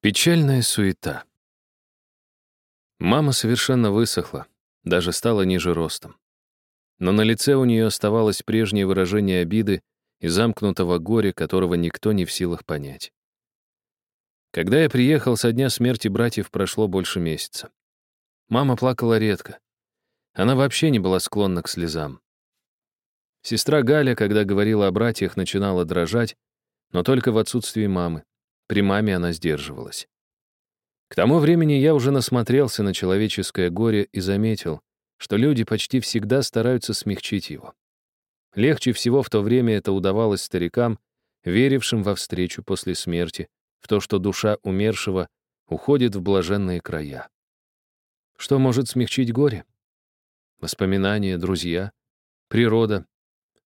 Печальная суета. Мама совершенно высохла, даже стала ниже ростом. Но на лице у нее оставалось прежнее выражение обиды и замкнутого горя, которого никто не в силах понять. Когда я приехал со дня смерти братьев, прошло больше месяца. Мама плакала редко. Она вообще не была склонна к слезам. Сестра Галя, когда говорила о братьях, начинала дрожать, но только в отсутствии мамы. При маме она сдерживалась. К тому времени я уже насмотрелся на человеческое горе и заметил, что люди почти всегда стараются смягчить его. Легче всего в то время это удавалось старикам, верившим во встречу после смерти, в то, что душа умершего уходит в блаженные края. Что может смягчить горе? Воспоминания, друзья, природа,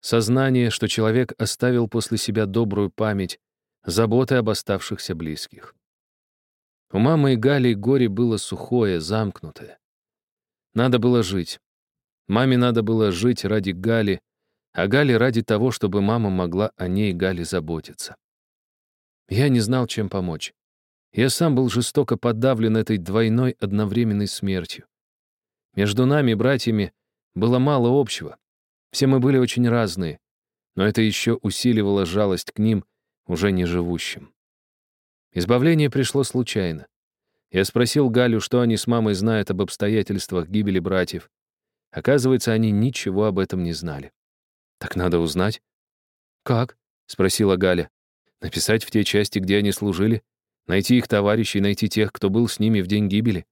сознание, что человек оставил после себя добрую память, заботы об оставшихся близких. У мамы и Гали горе было сухое, замкнутое. Надо было жить. Маме надо было жить ради Гали, а Гали ради того, чтобы мама могла о ней Гали заботиться. Я не знал, чем помочь. Я сам был жестоко подавлен этой двойной одновременной смертью. Между нами, братьями, было мало общего. Все мы были очень разные, но это еще усиливало жалость к ним уже не живущим. Избавление пришло случайно. Я спросил Галю, что они с мамой знают об обстоятельствах гибели братьев. Оказывается, они ничего об этом не знали. Так надо узнать. «Как?» — спросила Галя. «Написать в те части, где они служили, найти их товарищей, найти тех, кто был с ними в день гибели,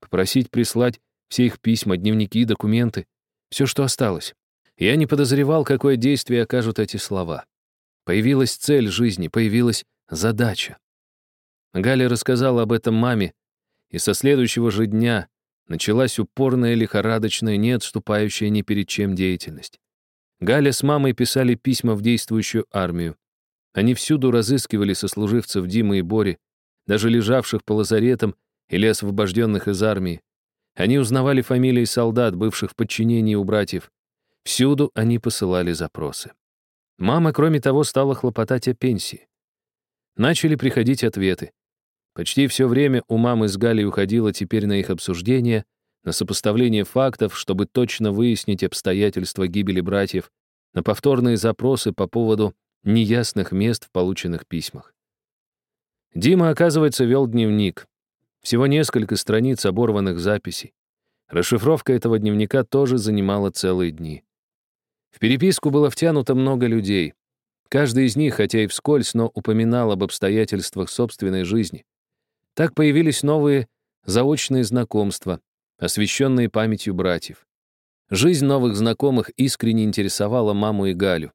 попросить прислать все их письма, дневники, документы, все, что осталось. Я не подозревал, какое действие окажут эти слова. Появилась цель жизни, появилась задача. Галя рассказала об этом маме, и со следующего же дня началась упорная, лихорадочная, не отступающая ни перед чем деятельность. Галя с мамой писали письма в действующую армию. Они всюду разыскивали сослуживцев Димы и Бори, даже лежавших по лазаретам или освобожденных из армии. Они узнавали фамилии солдат, бывших в подчинении у братьев. Всюду они посылали запросы. Мама, кроме того, стала хлопотать о пенсии. Начали приходить ответы. Почти все время у мамы с Галей уходило теперь на их обсуждение, на сопоставление фактов, чтобы точно выяснить обстоятельства гибели братьев, на повторные запросы по поводу неясных мест в полученных письмах. Дима, оказывается, вел дневник. Всего несколько страниц оборванных записей. Расшифровка этого дневника тоже занимала целые дни. В переписку было втянуто много людей. Каждый из них, хотя и вскользь, но упоминал об обстоятельствах собственной жизни. Так появились новые заочные знакомства, освещенные памятью братьев. Жизнь новых знакомых искренне интересовала маму и Галю.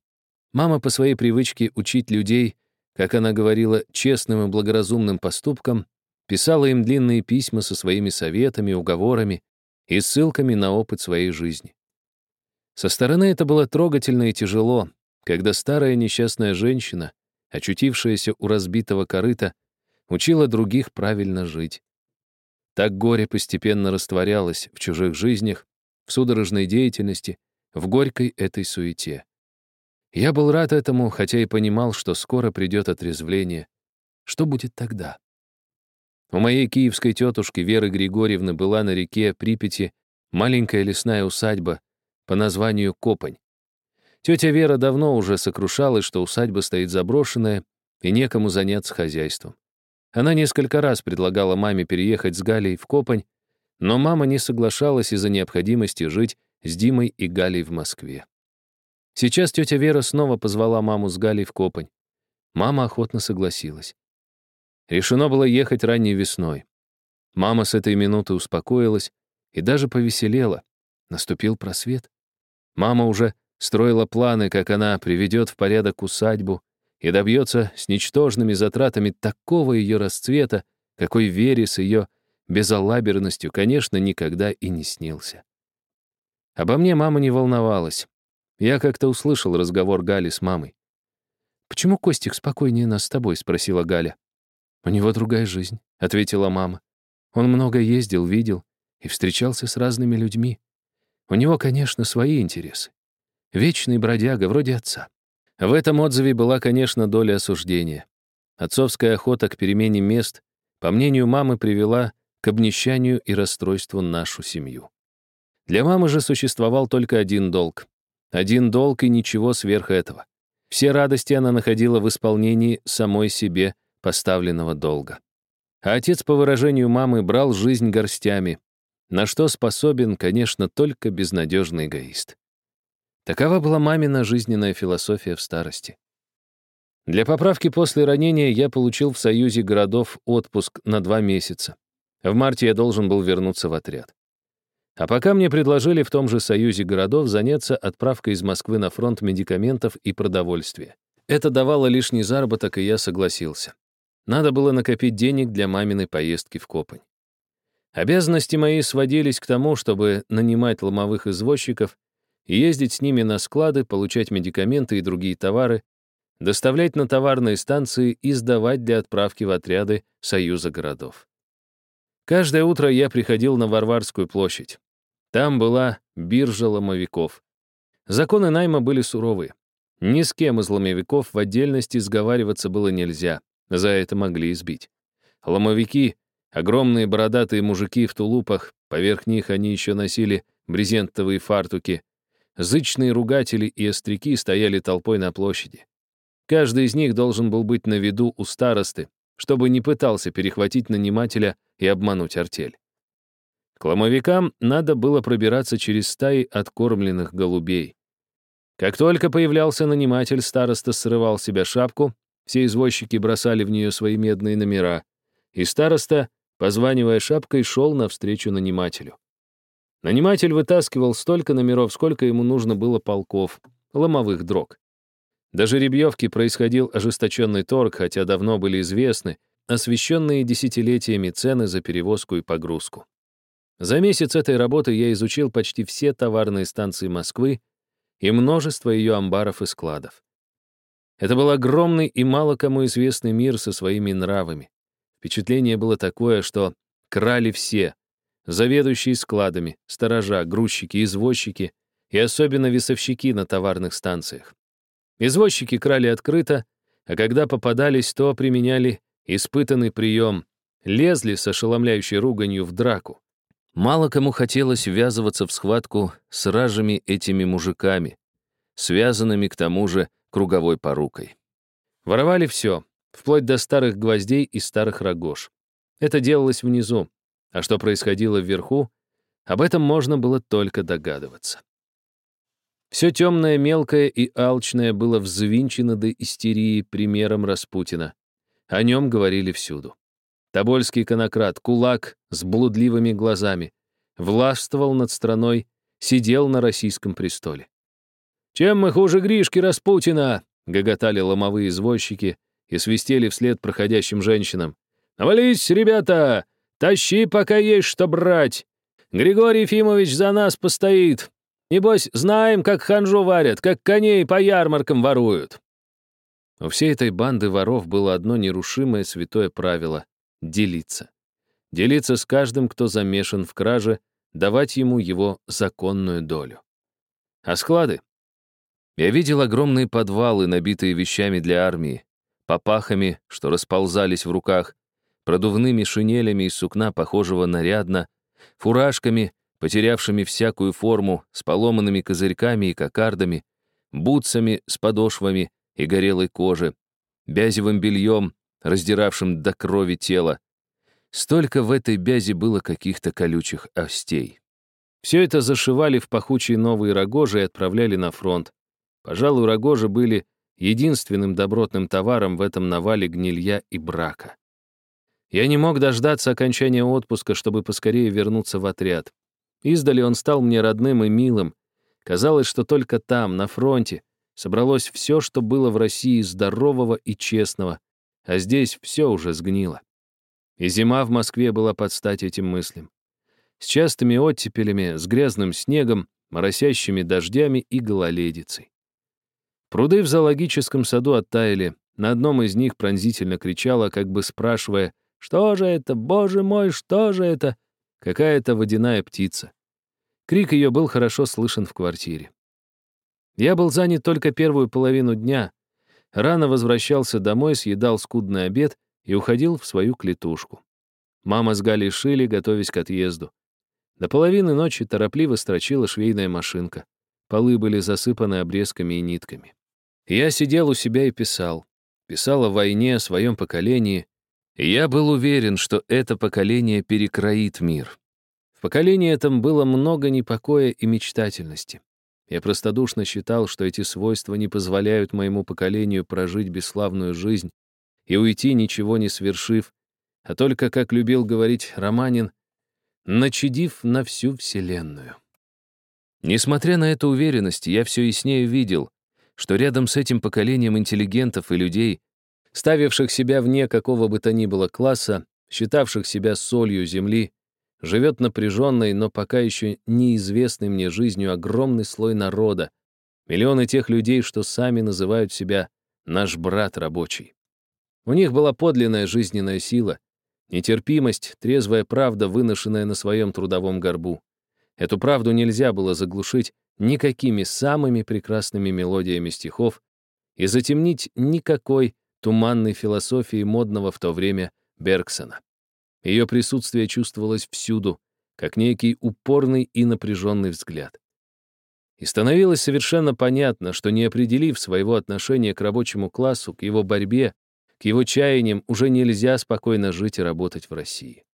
Мама по своей привычке учить людей, как она говорила, честным и благоразумным поступкам, писала им длинные письма со своими советами, уговорами и ссылками на опыт своей жизни. Со стороны это было трогательно и тяжело, когда старая несчастная женщина, очутившаяся у разбитого корыта, учила других правильно жить. Так горе постепенно растворялось в чужих жизнях, в судорожной деятельности, в горькой этой суете. Я был рад этому, хотя и понимал, что скоро придет отрезвление. Что будет тогда? У моей киевской тетушки Веры Григорьевны была на реке Припяти маленькая лесная усадьба, по названию Копань. Тетя Вера давно уже сокрушалась, что усадьба стоит заброшенная, и некому заняться хозяйством. Она несколько раз предлагала маме переехать с Галей в Копань, но мама не соглашалась из-за необходимости жить с Димой и Галей в Москве. Сейчас тетя Вера снова позвала маму с Галей в Копань. Мама охотно согласилась. Решено было ехать ранней весной. Мама с этой минуты успокоилась и даже повеселела. Наступил просвет. Мама уже строила планы, как она приведет в порядок усадьбу и добьется с ничтожными затратами такого ее расцвета, какой Вере с ее безалаберностью, конечно, никогда и не снился. Обо мне мама не волновалась. Я как-то услышал разговор Гали с мамой. «Почему Костик спокойнее нас с тобой?» — спросила Галя. «У него другая жизнь», — ответила мама. «Он много ездил, видел и встречался с разными людьми. У него, конечно, свои интересы. Вечный бродяга, вроде отца. В этом отзыве была, конечно, доля осуждения. Отцовская охота к перемене мест, по мнению мамы, привела к обнищанию и расстройству нашу семью. Для мамы же существовал только один долг. Один долг и ничего сверх этого. Все радости она находила в исполнении самой себе поставленного долга. А отец, по выражению мамы, брал жизнь горстями, на что способен, конечно, только безнадежный эгоист. Такова была мамина жизненная философия в старости. Для поправки после ранения я получил в Союзе городов отпуск на два месяца. В марте я должен был вернуться в отряд. А пока мне предложили в том же Союзе городов заняться отправкой из Москвы на фронт медикаментов и продовольствия. Это давало лишний заработок, и я согласился. Надо было накопить денег для маминой поездки в Копань. Обязанности мои сводились к тому, чтобы нанимать ломовых извозчиков и ездить с ними на склады, получать медикаменты и другие товары, доставлять на товарные станции и сдавать для отправки в отряды Союза городов. Каждое утро я приходил на Варварскую площадь. Там была биржа ломовиков. Законы найма были суровые. Ни с кем из ломовиков в отдельности сговариваться было нельзя, за это могли избить. Ломовики Огромные бородатые мужики в тулупах, поверх них они еще носили брезентовые фартуки. Зычные ругатели и остряки стояли толпой на площади. Каждый из них должен был быть на виду у старосты, чтобы не пытался перехватить нанимателя и обмануть артель. К ломовикам надо было пробираться через стаи откормленных голубей. Как только появлялся наниматель, староста срывал с себя шапку, все извозчики бросали в нее свои медные номера, и староста Позванивая шапкой, шел навстречу нанимателю. Наниматель вытаскивал столько номеров, сколько ему нужно было полков, ломовых дрог. До жеребьевки происходил ожесточенный торг, хотя давно были известны освещенные десятилетиями цены за перевозку и погрузку. За месяц этой работы я изучил почти все товарные станции Москвы и множество ее амбаров и складов. Это был огромный и мало кому известный мир со своими нравами. Впечатление было такое, что крали все. Заведующие складами, сторожа, грузчики, извозчики и особенно весовщики на товарных станциях. Извозчики крали открыто, а когда попадались, то применяли испытанный прием, лезли с ошеломляющей руганью в драку. Мало кому хотелось ввязываться в схватку с ражами этими мужиками, связанными к тому же круговой порукой. Воровали все, вплоть до старых гвоздей и старых рогож. Это делалось внизу, а что происходило вверху, об этом можно было только догадываться. Все темное, мелкое и алчное было взвинчено до истерии примером Распутина. О нем говорили всюду. Тобольский конократ, кулак с блудливыми глазами, властвовал над страной, сидел на российском престоле. «Чем мы хуже Гришки Распутина?» — гоготали ломовые извозчики, и свистели вслед проходящим женщинам. «Навались, ребята! Тащи, пока есть что брать! Григорий Ефимович за нас постоит! Небось, знаем, как ханжу варят, как коней по ярмаркам воруют!» У всей этой банды воров было одно нерушимое святое правило — делиться. Делиться с каждым, кто замешан в краже, давать ему его законную долю. А склады? Я видел огромные подвалы, набитые вещами для армии, попахами, что расползались в руках, продувными шинелями из сукна, похожего нарядно, фуражками, потерявшими всякую форму, с поломанными козырьками и кокардами, бутсами с подошвами и горелой кожи, бязевым бельем, раздиравшим до крови тело. Столько в этой бязи было каких-то колючих остей. Все это зашивали в пахучие новые рогожи и отправляли на фронт. Пожалуй, рогожи были единственным добротным товаром в этом навале гнилья и брака. Я не мог дождаться окончания отпуска, чтобы поскорее вернуться в отряд. Издали он стал мне родным и милым. Казалось, что только там, на фронте, собралось все, что было в России здорового и честного, а здесь все уже сгнило. И зима в Москве была под стать этим мыслям. С частыми оттепелями, с грязным снегом, моросящими дождями и гололедицей. Пруды в зоологическом саду оттаяли. На одном из них пронзительно кричала, как бы спрашивая, «Что же это? Боже мой, что же это?» Какая-то водяная птица. Крик ее был хорошо слышен в квартире. Я был занят только первую половину дня. Рано возвращался домой, съедал скудный обед и уходил в свою клетушку. Мама с Галей шили, готовясь к отъезду. До половины ночи торопливо строчила швейная машинка. Полы были засыпаны обрезками и нитками. Я сидел у себя и писал. Писал о войне, о своем поколении. И я был уверен, что это поколение перекроит мир. В поколении этом было много непокоя и мечтательности. Я простодушно считал, что эти свойства не позволяют моему поколению прожить бесславную жизнь и уйти, ничего не свершив, а только, как любил говорить Романин, начадив на всю Вселенную. Несмотря на эту уверенность, я все яснее видел, что рядом с этим поколением интеллигентов и людей, ставивших себя вне какого бы то ни было класса, считавших себя солью земли, живет напряженной, но пока еще неизвестной мне жизнью огромный слой народа, миллионы тех людей, что сами называют себя «наш брат рабочий». У них была подлинная жизненная сила, нетерпимость, трезвая правда, выношенная на своем трудовом горбу. Эту правду нельзя было заглушить никакими самыми прекрасными мелодиями стихов и затемнить никакой туманной философией модного в то время Бергсона. Ее присутствие чувствовалось всюду, как некий упорный и напряженный взгляд. И становилось совершенно понятно, что не определив своего отношения к рабочему классу, к его борьбе, к его чаяниям, уже нельзя спокойно жить и работать в России.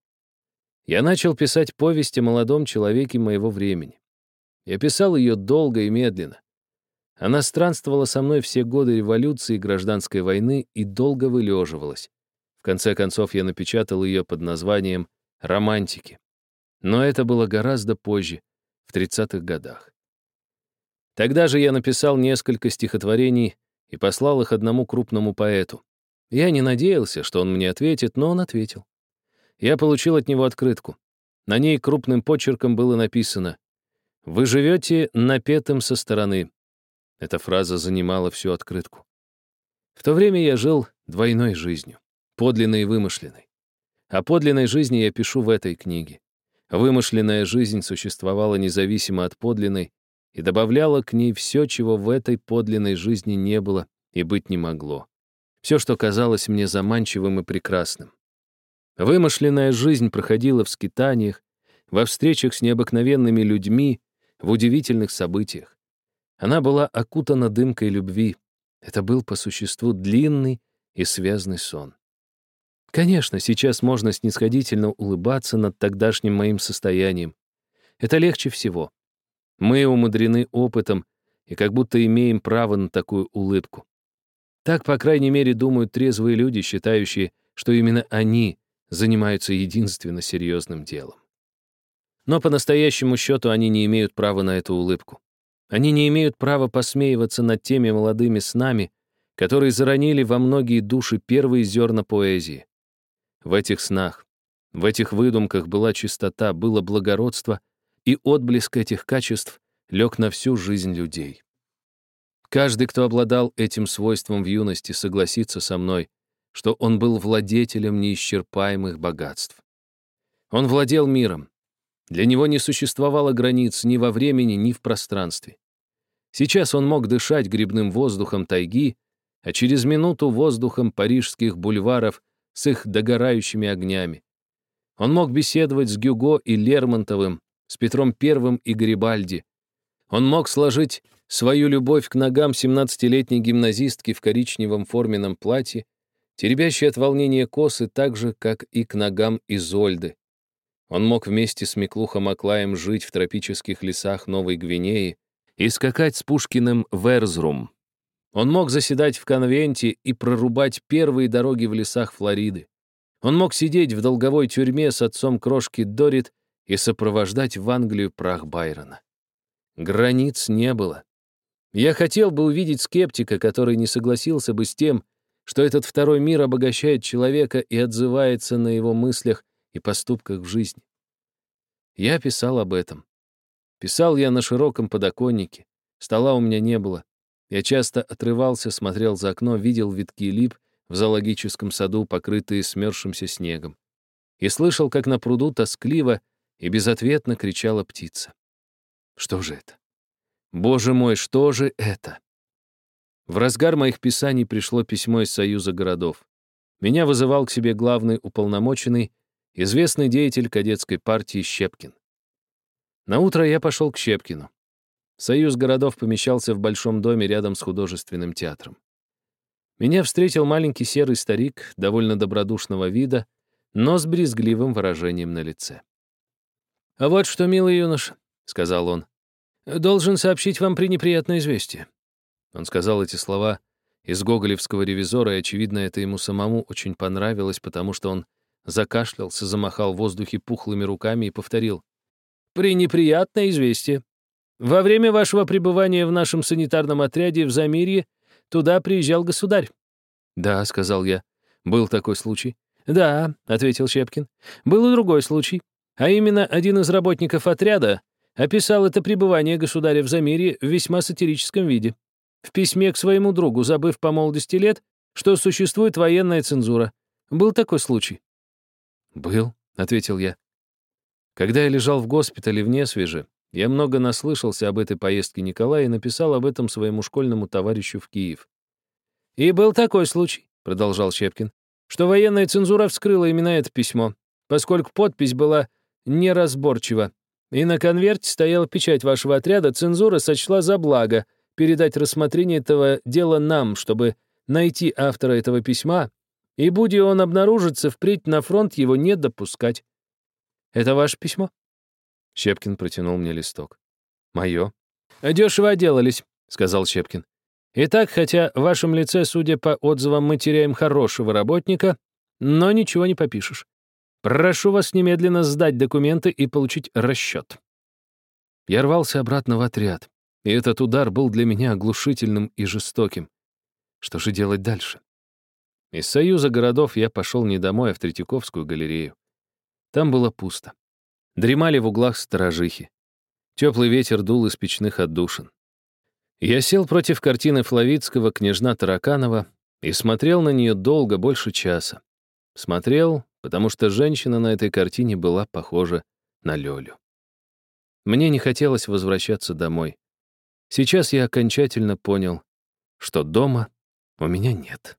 Я начал писать повесть о молодом человеке моего времени. Я писал ее долго и медленно. Она странствовала со мной все годы революции и гражданской войны и долго вылеживалась конце концов, я напечатал ее под названием «Романтики». Но это было гораздо позже, в 30-х годах. Тогда же я написал несколько стихотворений и послал их одному крупному поэту. Я не надеялся, что он мне ответит, но он ответил. Я получил от него открытку. На ней крупным почерком было написано «Вы живете напетым со стороны». Эта фраза занимала всю открытку. В то время я жил двойной жизнью подлинной и вымышленной. О подлинной жизни я пишу в этой книге. Вымышленная жизнь существовала независимо от подлинной и добавляла к ней все, чего в этой подлинной жизни не было и быть не могло. Все, что казалось мне заманчивым и прекрасным. Вымышленная жизнь проходила в скитаниях, во встречах с необыкновенными людьми, в удивительных событиях. Она была окутана дымкой любви. Это был по существу длинный и связный сон. Конечно, сейчас можно снисходительно улыбаться над тогдашним моим состоянием. Это легче всего. Мы умудрены опытом и как будто имеем право на такую улыбку. Так, по крайней мере, думают трезвые люди, считающие, что именно они занимаются единственно серьезным делом. Но по настоящему счету они не имеют права на эту улыбку. Они не имеют права посмеиваться над теми молодыми снами, которые заронили во многие души первые зерна поэзии. В этих снах, в этих выдумках была чистота, было благородство, и отблеск этих качеств лег на всю жизнь людей. Каждый, кто обладал этим свойством в юности, согласится со мной, что он был владетелем неисчерпаемых богатств. Он владел миром. Для него не существовало границ ни во времени, ни в пространстве. Сейчас он мог дышать грибным воздухом тайги, а через минуту воздухом парижских бульваров с их догорающими огнями. Он мог беседовать с Гюго и Лермонтовым, с Петром Первым и Гарибальди. Он мог сложить свою любовь к ногам 17-летней гимназистки в коричневом форменном платье, теребящей от волнения косы так же, как и к ногам Изольды. Он мог вместе с Миклухом Аклаем жить в тропических лесах Новой Гвинеи и скакать с Пушкиным в Эрзрум, он мог заседать в конвенте и прорубать первые дороги в лесах Флориды. Он мог сидеть в долговой тюрьме с отцом крошки Дорит и сопровождать в Англию прах Байрона. Границ не было. Я хотел бы увидеть скептика, который не согласился бы с тем, что этот второй мир обогащает человека и отзывается на его мыслях и поступках в жизни. Я писал об этом. Писал я на широком подоконнике. Стола у меня не было. Я часто отрывался, смотрел за окно, видел витки лип в зоологическом саду, покрытые смерзшимся снегом. И слышал, как на пруду тоскливо и безответно кричала птица. Что же это? Боже мой, что же это? В разгар моих писаний пришло письмо из Союза городов. Меня вызывал к себе главный уполномоченный известный деятель кадетской партии Щепкин. На утро я пошел к Щепкину. Союз городов помещался в большом доме рядом с художественным театром. Меня встретил маленький серый старик, довольно добродушного вида, но с брезгливым выражением на лице. «А вот что, милый юноша», — сказал он, — «должен сообщить вам пренеприятное известие». Он сказал эти слова из гоголевского ревизора, и, очевидно, это ему самому очень понравилось, потому что он закашлялся, замахал в воздухе пухлыми руками и повторил. «Пренеприятное известие. Во время вашего пребывания в нашем санитарном отряде в Замирье туда приезжал государь». «Да», — сказал я, — «был такой случай». «Да», — ответил Щепкин, — «был и другой случай. А именно, один из работников отряда описал это пребывание государя в Замире в весьма сатирическом виде. В письме к своему другу, забыв по молодости лет, что существует военная цензура. Был такой случай?» «Был», — ответил я. Когда я лежал в госпитале в Несвеже, я много наслышался об этой поездке Николая и написал об этом своему школьному товарищу в Киев. «И был такой случай», — продолжал Щепкин, «что военная цензура вскрыла именно это письмо, поскольку подпись была неразборчива, и на конверте стояла печать вашего отряда, цензура сочла за благо передать рассмотрение этого дела нам, чтобы найти автора этого письма, и, будь он обнаружится, впредь на фронт его не допускать. Это ваше письмо?» Щепкин протянул мне листок. «Мое». «Дешево отделались», — сказал Щепкин. «Итак, хотя в вашем лице, судя по отзывам, мы теряем хорошего работника, но ничего не попишешь. Прошу вас немедленно сдать документы и получить расчет». Я рвался обратно в отряд, и этот удар был для меня оглушительным и жестоким. Что же делать дальше? Из Союза городов я пошел не домой, а в Третьяковскую галерею. Там было пусто. Дремали в углах сторожихи. Теплый ветер дул из печных отдушин. Я сел против картины Флавицкого «Княжна Тараканова» и смотрел на нее долго, больше часа. Смотрел, потому что женщина на этой картине была похожа на Лёлю. Мне не хотелось возвращаться домой. Сейчас я окончательно понял, что дома у меня нет.